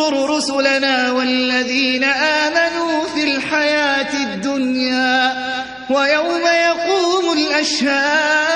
لننصر رسلنا والذين آمنوا في الحياة الدنيا ويوم يقوم الأشهاد.